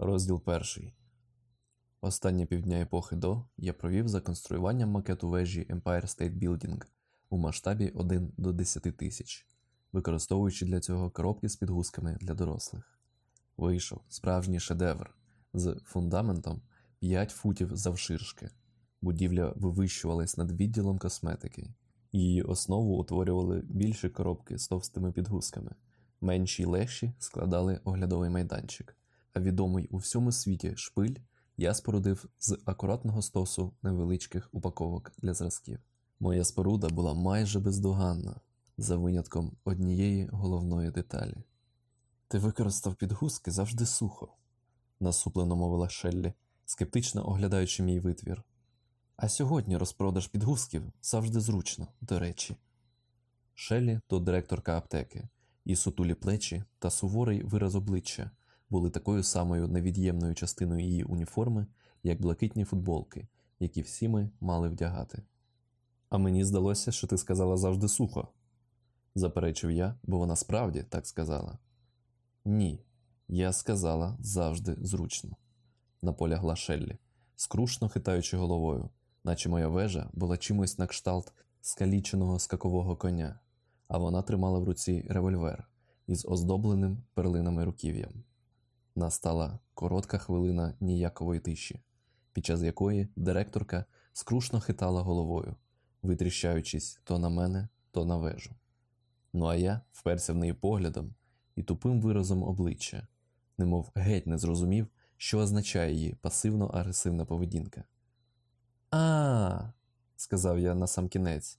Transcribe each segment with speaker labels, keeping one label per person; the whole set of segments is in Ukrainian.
Speaker 1: Розділ перший. Останні півдня епохи до я провів за конструюванням макету вежі Empire State Building у масштабі 1 до 10 тисяч, використовуючи для цього коробки з підгузками для дорослих. Вийшов справжній шедевр з фундаментом 5 футів завширшки. Будівля вивищувалась над відділом косметики. Її основу утворювали більші коробки з товстими підгузками, менші й легші складали оглядовий майданчик, а відомий у всьому світі шпиль я спорудив з акуратного стосу невеличких упаковок для зразків. Моя споруда була майже бездоганна, за винятком однієї головної деталі. Ти використав підгузки завжди сухо, насуплено мовила Шеллі, скептично оглядаючи мій витвір. А сьогодні розпродаж підгузків завжди зручно, до речі. Шеллі то директорка аптеки, і сутулі плечі та суворий вираз обличчя були такою самою невід'ємною частиною її уніформи, як блакитні футболки, які всі ми мали вдягати. А мені здалося, що ти сказала завжди сухо, заперечив я, бо вона справді так сказала. Ні, я сказала завжди зручно, наполягла Шеллі, скрушно хитаючи головою, наче моя вежа була чимось на кшталт скаліченого скакового коня, а вона тримала в руці револьвер із оздобленим перлинами руків'ям. Настала коротка хвилина ніякової тиші, під час якої директорка скрушно хитала головою, витріщаючись то на мене, то на вежу. Ну а я вперся в неї поглядом і тупим виразом обличчя, немов геть не зрозумів, що означає її пасивно-агресивна поведінка. А, сказав я насамкінець,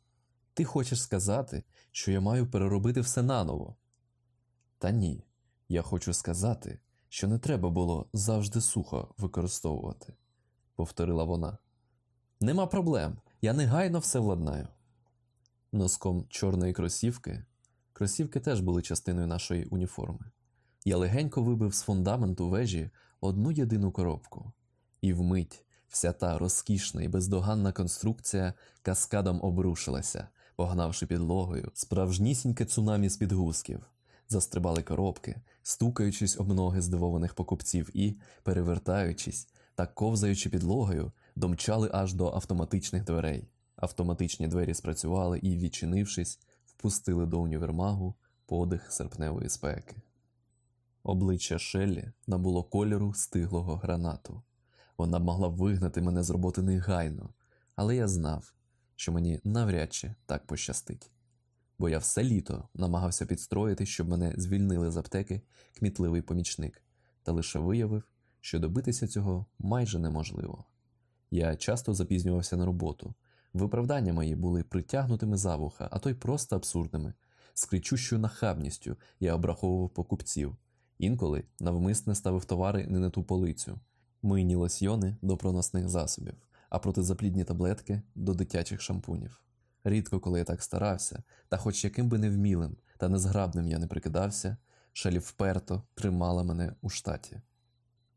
Speaker 1: ти хочеш сказати, що я маю переробити все наново? Та ні, я хочу сказати, що не треба було завжди сухо використовувати, повторила вона. Нема проблем, я негайно все владнаю. Носком чорної кросівки, кросівки теж були частиною нашої уніформи. Я легенько вибив з фундаменту вежі одну єдину коробку, і вмить вся та розкішна і бездоганна конструкція каскадом обрушилася, погнавши підлогою справжнісіньке цунамі з підгузків. Застрибали коробки, стукаючись об ноги здивованих покупців і, перевертаючись та ковзаючи підлогою, домчали аж до автоматичних дверей. Автоматичні двері спрацювали і, відчинившись, впустили до універмагу подих серпневої спеки. Обличчя Шеллі набуло кольору стиглого гранату. Вона б могла вигнати мене з роботи негайно, але я знав, що мені навряд чи так пощастить. Бо я все літо намагався підстроїти, щоб мене звільнили з аптеки кмітливий помічник, та лише виявив, що добитися цього майже неможливо. Я часто запізнювався на роботу. Виправдання мої були притягнутими за вуха, а то й просто абсурдними. З кричущою нахабністю я обраховував покупців, інколи навмисне ставив товари не на ту полицю, мийні лосьйони до проносних засобів, а протизаплідні таблетки до дитячих шампунів. Рідко, коли я так старався, та хоч яким би невмілим та незграбним я не прикидався, шалі вперто тримала мене у штаті.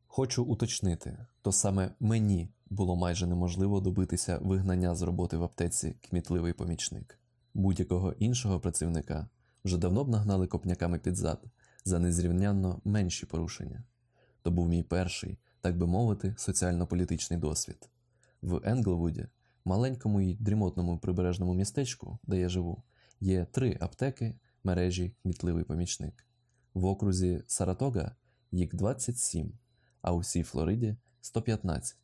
Speaker 1: Хочу уточнити, то саме мені було майже неможливо добитися вигнання з роботи в аптеці кмітливий помічник. Будь-якого іншого працівника вже давно б нагнали копняками під зад за незрівнянно менші порушення. То був мій перший, так би мовити, соціально-політичний досвід. В Енглвуді, маленькому й дрімотному прибережному містечку, де я живу, є три аптеки мережі кмітливий помічник. В окрузі Саратога їх 27, а у всій Флориді 115.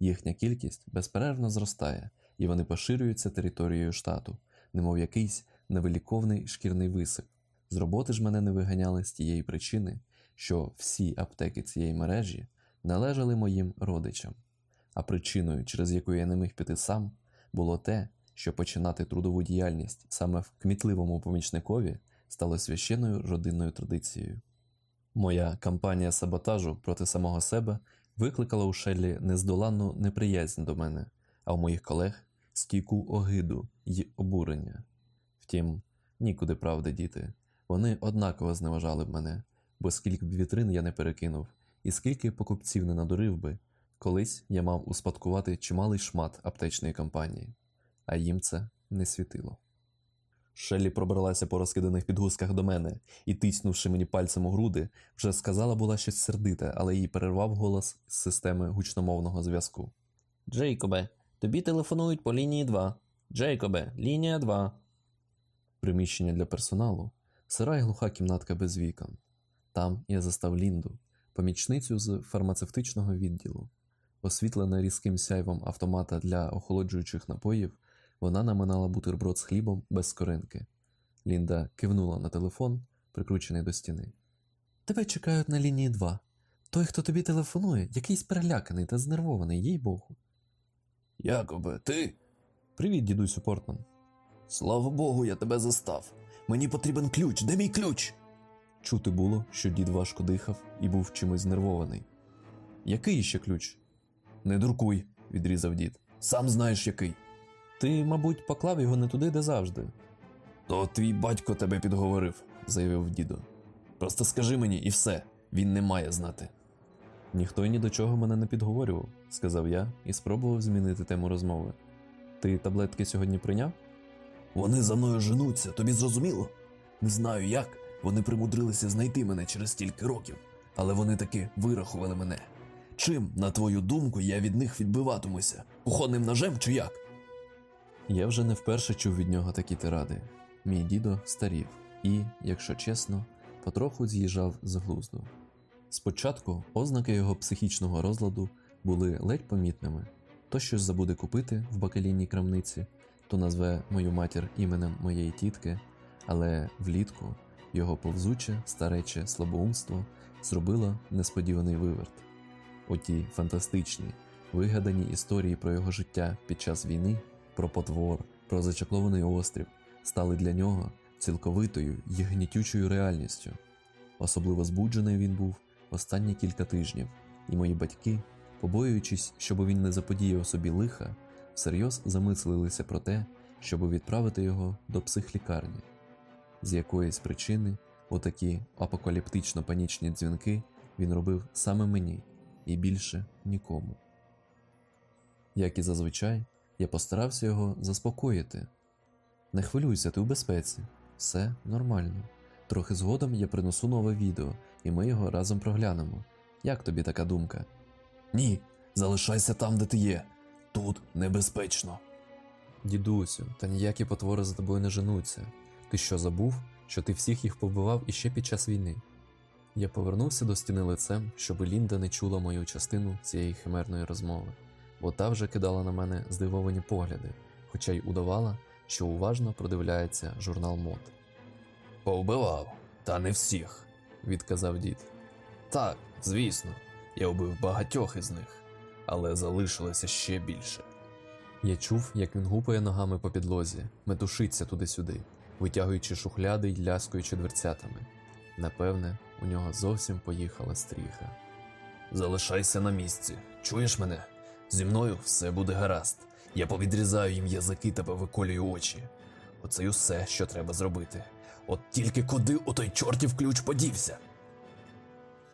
Speaker 1: Їхня кількість безперервно зростає, і вони поширюються територією штату, немов якийсь невиліковний шкірний висип. З роботи ж мене не виганяли з тієї причини, що всі аптеки цієї мережі належали моїм родичам, а причиною, через яку я не міг піти сам, було те, що починати трудову діяльність саме в кмітливому помічникові стало священною родинною традицією. Моя кампанія саботажу проти самого себе викликала у Шеллі нездоланну неприязнь до мене, а у моїх колег стійку огиду й обурення. Втім, нікуди правди діти. Вони однаково зневажали б мене, бо скільки б вітрин я не перекинув, і скільки покупців не надурив би, колись я мав успадкувати чималий шмат аптечної компанії, а їм це не світило. Шеллі пробралася по розкиданих підгузках до мене і, тиснувши мені пальцем у груди, вже сказала була щось сердите, але її перервав голос з системи гучномовного зв'язку. Джейкобе, тобі телефонують по лінії 2. Джейкобе, лінія 2. Приміщення для персоналу. Сира й глуха кімнатка без вікон. Там я застав Лінду, помічницю з фармацевтичного відділу. Освітлена різким сяйвом автомата для охолоджуючих напоїв, вона наминала бутерброд з хлібом без скоринки. Лінда кивнула на телефон, прикручений до стіни. Тебе чекають на лінії 2. Той, хто тобі телефонує, якийсь переляканий та знервований, їй богу. Якобе, ти? Привіт, дідусю Портман. Слава Богу, я тебе застав. Мені потрібен ключ. Де мій ключ? Чути було, що дід важко дихав і був чимось знервований. Який ще ключ? Не дуркуй, відрізав дід. Сам знаєш який. Ти, мабуть, поклав його не туди, де завжди. То твій батько тебе підговорив, заявив дідо. Просто скажи мені і все, він не має знати. Ніхто й ні до чого мене не підговорював, сказав я і спробував змінити тему розмови. Ти таблетки сьогодні прийняв? Вони за мною женуться, тобі зрозуміло? Не знаю як, вони примудрилися знайти мене через стільки років, але вони таки вирахували мене. Чим, на твою думку, я від них відбиватимуся? Кухонним ножем чи як? Я вже не вперше чув від нього такі тиради. Мій дідо старів і, якщо чесно, потроху з'їжджав з глузду. Спочатку ознаки його психічного розладу були ледь помітними то щось забуде купити в бакалійній крамниці, то назве мою матір іменем моєї тітки, але влітку його повзуче, старече слабоумство зробило несподіваний виверт. Оті фантастичні, вигадані історії про його життя під час війни, про потвор, про зачаклований острів стали для нього цілковитою й гнітючою реальністю. Особливо збуджений він був останні кілька тижнів, і мої батьки, побоюючись, щоб він не заподіяв собі лиха, всерйоз замислилися про те, щоб відправити його до психлікарні. З якоїсь причини отакі апокаліптично панічні дзвінки він робив саме мені і більше нікому. Як і зазвичай, я постарався його заспокоїти. Не хвилюйся, ти у безпеці, все нормально. Трохи згодом я принесу нове відео, і ми його разом проглянемо. Як тобі така думка? Ні, залишайся там, де ти є. Тут небезпечно. Дідусю, та ніякі потвори за тобою не женуться. Ти що забув, що ти всіх їх побивав іще під час війни? Я повернувся до стіни лицем, щоб Лінда не чула мою частину цієї химерної розмови, бо та вже кидала на мене здивовані погляди, хоча й удавала, що уважно продивляється журнал мод. Повбивав, та не всіх, відказав дід. Так, звісно, я вбив багатьох із них, але залишилося ще більше. Я чув, як він гупає ногами по підлозі, метушиться туди-сюди, витягуючи шухляди й ляскаючи дверцятами. Напевне, у нього зовсім поїхала стріха. Залишайся на місці, чуєш мене? Зі мною все буде гаразд. Я повідрізаю їм язики та повиколюю очі. Оце й усе, що треба зробити. От тільки куди у той чортів ключ подівся.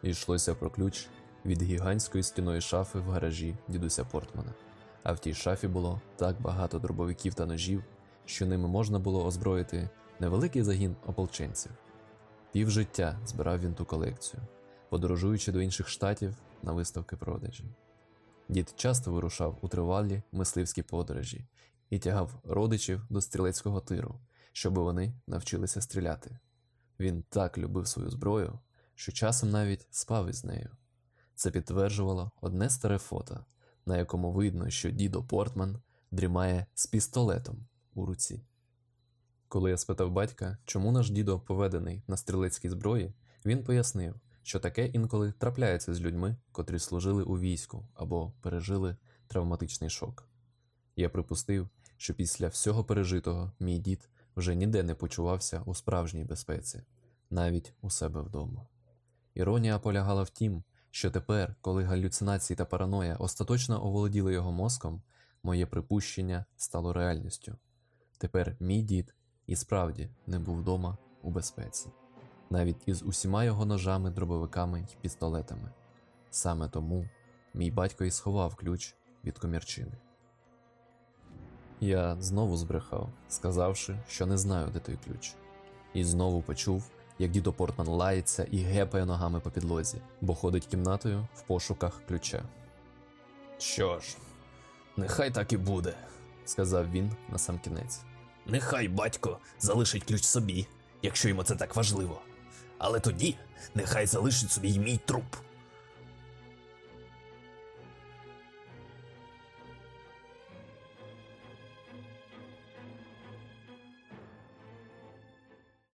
Speaker 1: І йшлося про ключ від гігантської стіної шафи в гаражі дідуся Портмана. А в тій шафі було так багато дробовиків та ножів, що ними можна було озброїти невеликий загін ополченців. Півжиття збирав він ту колекцію, подорожуючи до інших штатів на виставки продажі. Дід часто вирушав у тривалі мисливські подорожі і тягав родичів до стрілецького тиру, щоб вони навчилися стріляти. Він так любив свою зброю, що часом навіть спав із нею. Це підтверджувало одне старе фото, на якому видно, що дідо Портман дрімає з пістолетом у руці. Коли я спитав батька, чому наш дідо поведений на стрілецькій зброї, він пояснив, що таке інколи трапляється з людьми, котрі служили у війську або пережили травматичний шок. Я припустив, що після всього пережитого мій дід вже ніде не почувався у справжній безпеці, навіть у себе вдома. Іронія полягала в тім, що тепер, коли галюцинації та параноя остаточно оволоділи його мозком, моє припущення стало реальністю. Тепер мій дід і справді не був вдома у безпеці, навіть із усіма його ножами, дробовиками й пістолетами. Саме тому мій батько і сховав ключ від комірчини. Я знову збрехав, сказавши, що не знаю, де той ключ. І знову почув, як дідо Портман лається і гепає ногами по підлозі, бо ходить кімнатою в пошуках ключа.
Speaker 2: Що ж, нехай так і буде.
Speaker 1: Сказав він на сам кінець.
Speaker 2: Нехай батько залишить ключ собі, якщо йому це так важливо. Але тоді нехай залишить собі й мій труп.